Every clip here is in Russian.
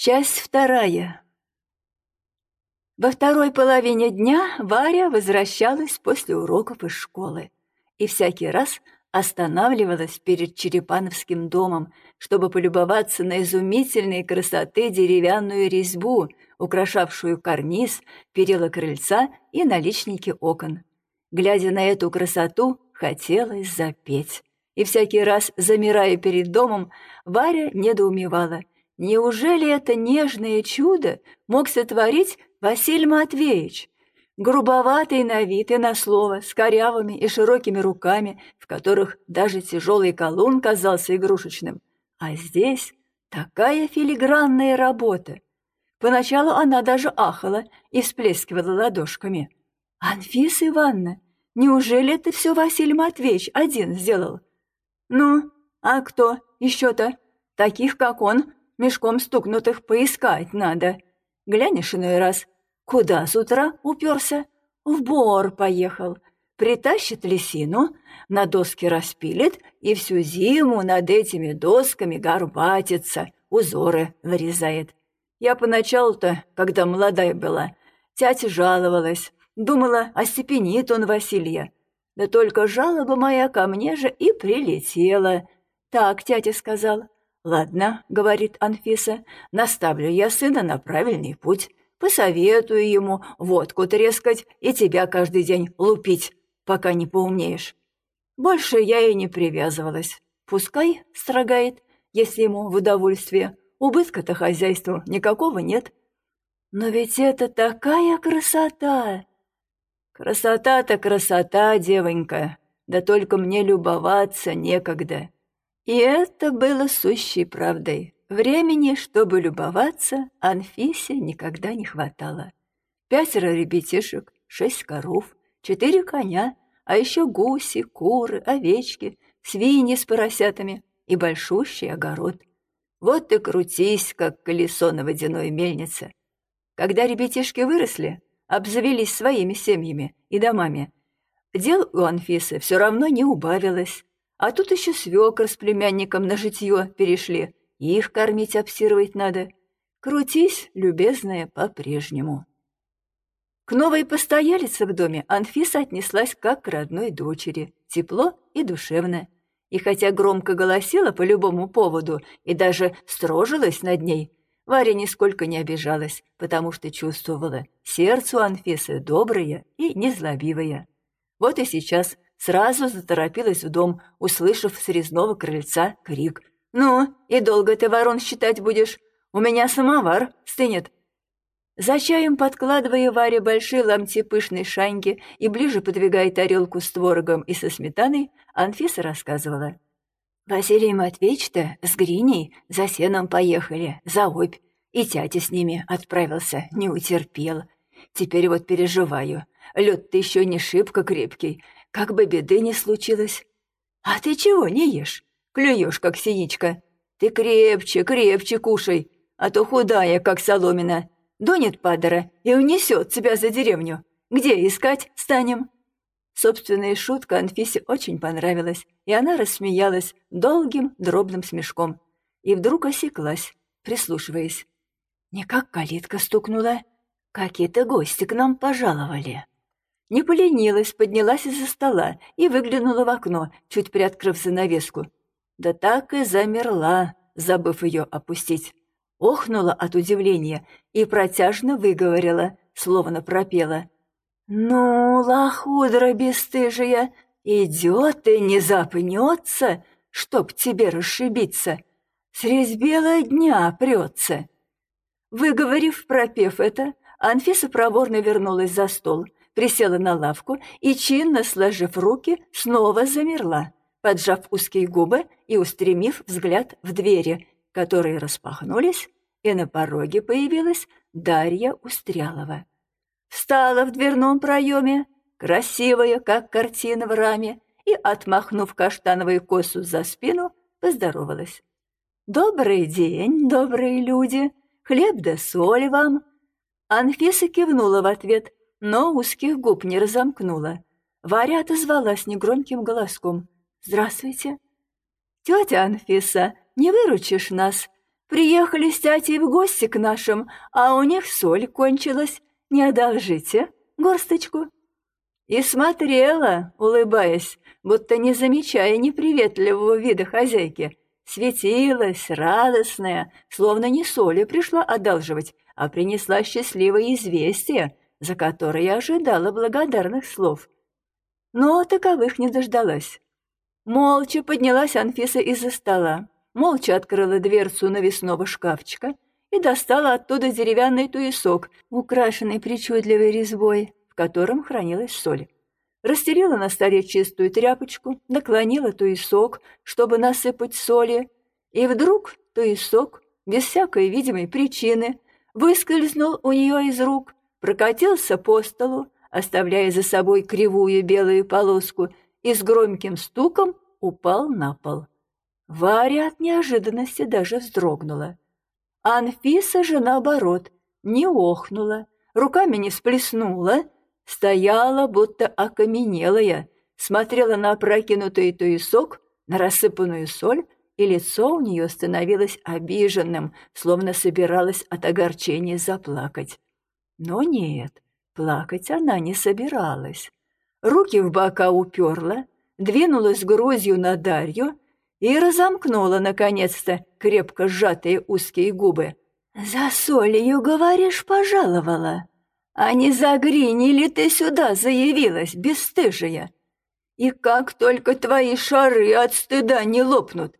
Часть вторая. Во второй половине дня Варя возвращалась после уроков из школы и всякий раз останавливалась перед Черепановским домом, чтобы полюбоваться на изумительной красоты деревянную резьбу, украшавшую карниз, перила крыльца и наличники окон. Глядя на эту красоту, хотелось запеть. И всякий раз, замирая перед домом, Варя недоумевала — Неужели это нежное чудо мог сотворить Василий Матвеевич? Грубоватый на вид и на слово, с корявыми и широкими руками, в которых даже тяжелый колун казался игрушечным. А здесь такая филигранная работа. Поначалу она даже ахала и всплескивала ладошками. «Анфиса Ивановна, неужели это все Василий Матвеевич один сделал?» «Ну, а кто еще-то? Таких, как он, мешком стукнутых поискать надо. Глянешь иной раз, куда с утра уперся? В бор поехал. Притащит лисину, на доски распилит и всю зиму над этими досками горбатится, узоры вырезает. Я поначалу-то, когда молодая была, тятя жаловалась, думала, остепенит он Василия. Да только жалоба моя ко мне же и прилетела. Так тятя сказал, «Ладно», — говорит Анфиса, — «наставлю я сына на правильный путь. Посоветую ему водку трескать и тебя каждый день лупить, пока не поумнеешь». Больше я и не привязывалась. Пускай строгает, если ему в удовольствие. Убытка-то хозяйству никакого нет. Но ведь это такая красота! Красота-то красота, девонька, да только мне любоваться некогда. И это было сущей правдой. Времени, чтобы любоваться, Анфисе никогда не хватало. Пятеро ребятишек, шесть коров, четыре коня, а еще гуси, куры, овечки, свиньи с поросятами и большущий огород. Вот ты крутись, как колесо на водяной мельнице. Когда ребятишки выросли, обзавелись своими семьями и домами, дел у Анфисы все равно не убавилось. А тут еще свекр с племянником на житье перешли. Их кормить, обсировать надо. Крутись, любезная, по-прежнему. К новой постоялице в доме Анфиса отнеслась как к родной дочери, тепло и душевно. И хотя громко голосила по любому поводу и даже строжилась над ней, Варя нисколько не обижалась, потому что чувствовала, сердце у Анфисы доброе и незлобивое. Вот и сейчас сразу заторопилась в дом, услышав с резного крыльца крик. «Ну, и долго ты ворон считать будешь? У меня самовар стынет». За чаем подкладывая Варе большие ломти пышной шаньки и ближе подвигая тарелку с творогом и со сметаной, Анфиса рассказывала. «Василий Матвеевич-то с Гриней за сеном поехали, за обь, и тятя с ними отправился, не утерпел. Теперь вот переживаю. Лед-то еще не шибко крепкий, как бы беды не случилось. А ты чего не ешь? Клюешь, как синичка. Ты крепче, крепче кушай, а то худая, как соломина. Донет падора и унесет тебя за деревню. Где искать станем?» Собственная шутка Анфисе очень понравилась, и она рассмеялась долгим дробным смешком. И вдруг осеклась, прислушиваясь. Не как калитка стукнула. Какие-то гости к нам пожаловали. Не поленилась, поднялась из-за стола и выглянула в окно, чуть приоткрыв занавеску. Да так и замерла, забыв ее опустить. Охнула от удивления и протяжно выговорила, словно пропела. «Ну, лохудра бесстыжая, идет и не запнется, чтоб тебе расшибиться. Средь бела дня прется». Выговорив, пропев это, Анфиса проворно вернулась за стол — присела на лавку и, чинно сложив руки, снова замерла, поджав узкие губы и устремив взгляд в двери, которые распахнулись, и на пороге появилась Дарья Устрялова. Встала в дверном проеме, красивая, как картина в раме, и, отмахнув каштановую косу за спину, поздоровалась. «Добрый день, добрые люди! Хлеб да соль вам!» Анфиса кивнула в ответ, но узких губ не разомкнула. Варя отозвалась негромким голоском. «Здравствуйте». «Тетя Анфиса, не выручишь нас? Приехали с тятей в гости к нашим, а у них соль кончилась. Не одолжите горсточку?» И смотрела, улыбаясь, будто не замечая неприветливого вида хозяйки. Светилась, радостная, словно не соли пришла одалживать, а принесла счастливое известие, за которое ожидала благодарных слов. Но таковых не дождалась. Молча поднялась Анфиса из-за стола, молча открыла дверцу навесного шкафчика и достала оттуда деревянный туесок, украшенный причудливой резьбой, в котором хранилась соль. Расстелила на столе чистую тряпочку, наклонила туесок, чтобы насыпать соли, и вдруг туесок, без всякой видимой причины, выскользнул у нее из рук, прокатился по столу, оставляя за собой кривую белую полоску, и с громким стуком упал на пол. Варя от неожиданности даже вздрогнула. Анфиса же, наоборот, не охнула, руками не всплеснула, стояла, будто окаменелая, смотрела на опрокинутый туесок, на рассыпанную соль, и лицо у нее становилось обиженным, словно собиралась от огорчения заплакать. Но нет, плакать она не собиралась. Руки в бока уперла, двинулась грузью на Дарью и разомкнула, наконец-то, крепко сжатые узкие губы. «За солью, говоришь, пожаловала? А не за ли ты сюда заявилась, бесстыжая? И как только твои шары от стыда не лопнут,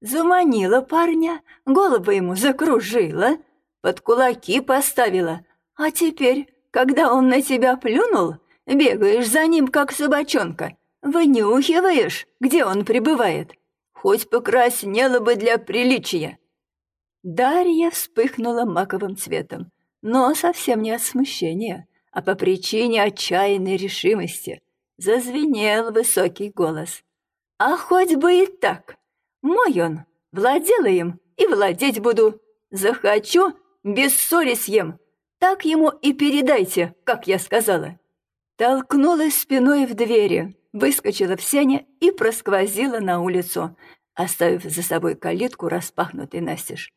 заманила парня, голову ему закружила, под кулаки поставила, а теперь, когда он на тебя плюнул, бегаешь за ним, как собачонка, вынюхиваешь, где он пребывает. Хоть покраснела бы для приличия. Дарья вспыхнула маковым цветом, но совсем не от смущения, а по причине отчаянной решимости. Зазвенел высокий голос. «А хоть бы и так! Мой он, владела им и владеть буду. Захочу, без соли съем. Так ему и передайте, как я сказала». Толкнулась спиной в двери, выскочила в сене и просквозила на улицу, оставив за собой калитку распахнутой настежь.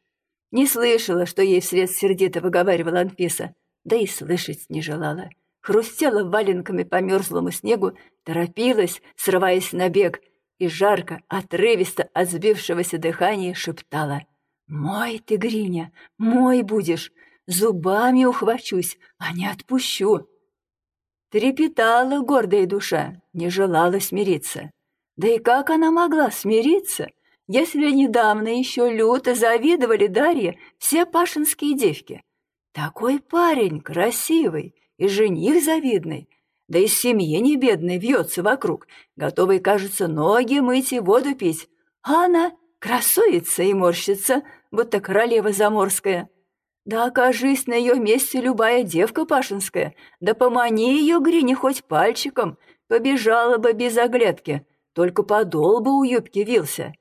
Не слышала, что ей вслед сердито выговаривала Анфиса, да и слышать не желала. Хрустела валенками по мерзлому снегу, торопилась, срываясь на бег, и жарко, отрывисто от сбившегося дыхания шептала. «Мой ты, Гриня, мой будешь! Зубами ухвачусь, а не отпущу!» Трепетала гордая душа, не желала смириться. Да и как она могла смириться, если недавно еще люто завидовали Дарье все пашинские девки? Такой парень красивый и жених завидный, да и семьи не бедной вьется вокруг, готовый, кажется, ноги мыть и воду пить, а она красуется и морщится, будто королева заморская. Да окажись на ее месте любая девка пашинская, да помани ее Грине хоть пальчиком, побежала бы без оглядки, только подол бы у юбки вился.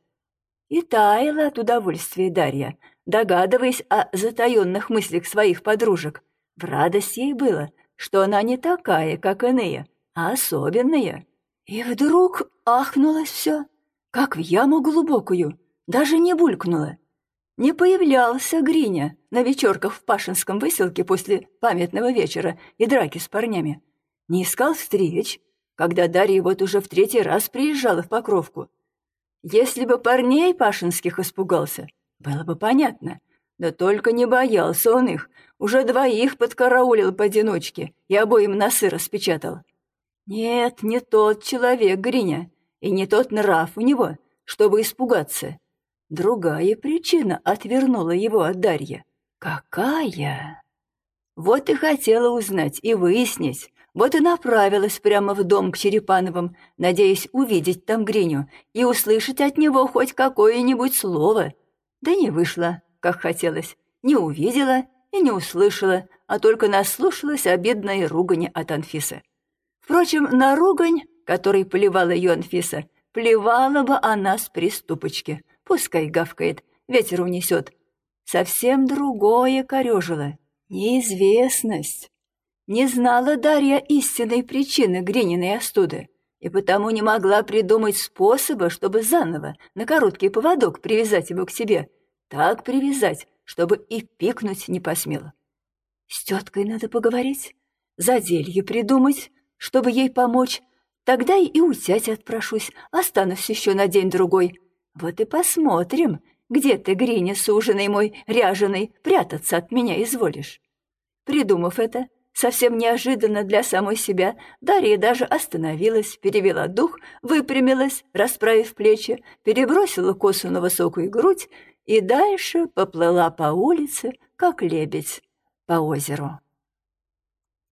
И таяла от удовольствия Дарья, догадываясь о затаенных мыслях своих подружек. В радость ей было, что она не такая, как иные, а особенная. И вдруг ахнулось все, как в яму глубокую, даже не булькнула. Не появлялся Гриня на вечерках в Пашинском выселке после памятного вечера и драки с парнями. Не искал встреч, когда Дарья вот уже в третий раз приезжала в Покровку. Если бы парней Пашинских испугался, было бы понятно. Да только не боялся он их, уже двоих подкараулил поодиночке и обоим носы распечатал. Нет, не тот человек Гриня, и не тот нрав у него, чтобы испугаться. Другая причина отвернула его от Дарья. Какая? Вот и хотела узнать и выяснить, вот и направилась прямо в дом к Черепановым, надеясь увидеть там Гриню и услышать от него хоть какое-нибудь слово. Да не вышло, как хотелось. Не увидела и не услышала, а только наслушалась обидной ругани от Анфисы. Впрочем, на ругань, которой поливала ее Анфиса, плевала бы она с приступочки — Пускай гавкает, ветер унесет. Совсем другое корежило. Неизвестность. Не знала Дарья истинной причины Грининой остуды, и потому не могла придумать способа, чтобы заново на короткий поводок привязать его к себе. так привязать, чтобы и пикнуть не посмела. С теткой надо поговорить, заделье придумать, чтобы ей помочь. Тогда и у тяти отпрошусь, останусь еще на день-другой. Вот и посмотрим, где ты, Гриня, суженый мой, ряженый, прятаться от меня изволишь. Придумав это, совсем неожиданно для самой себя, Дарья даже остановилась, перевела дух, выпрямилась, расправив плечи, перебросила косу на высокую грудь и дальше поплыла по улице, как лебедь, по озеру.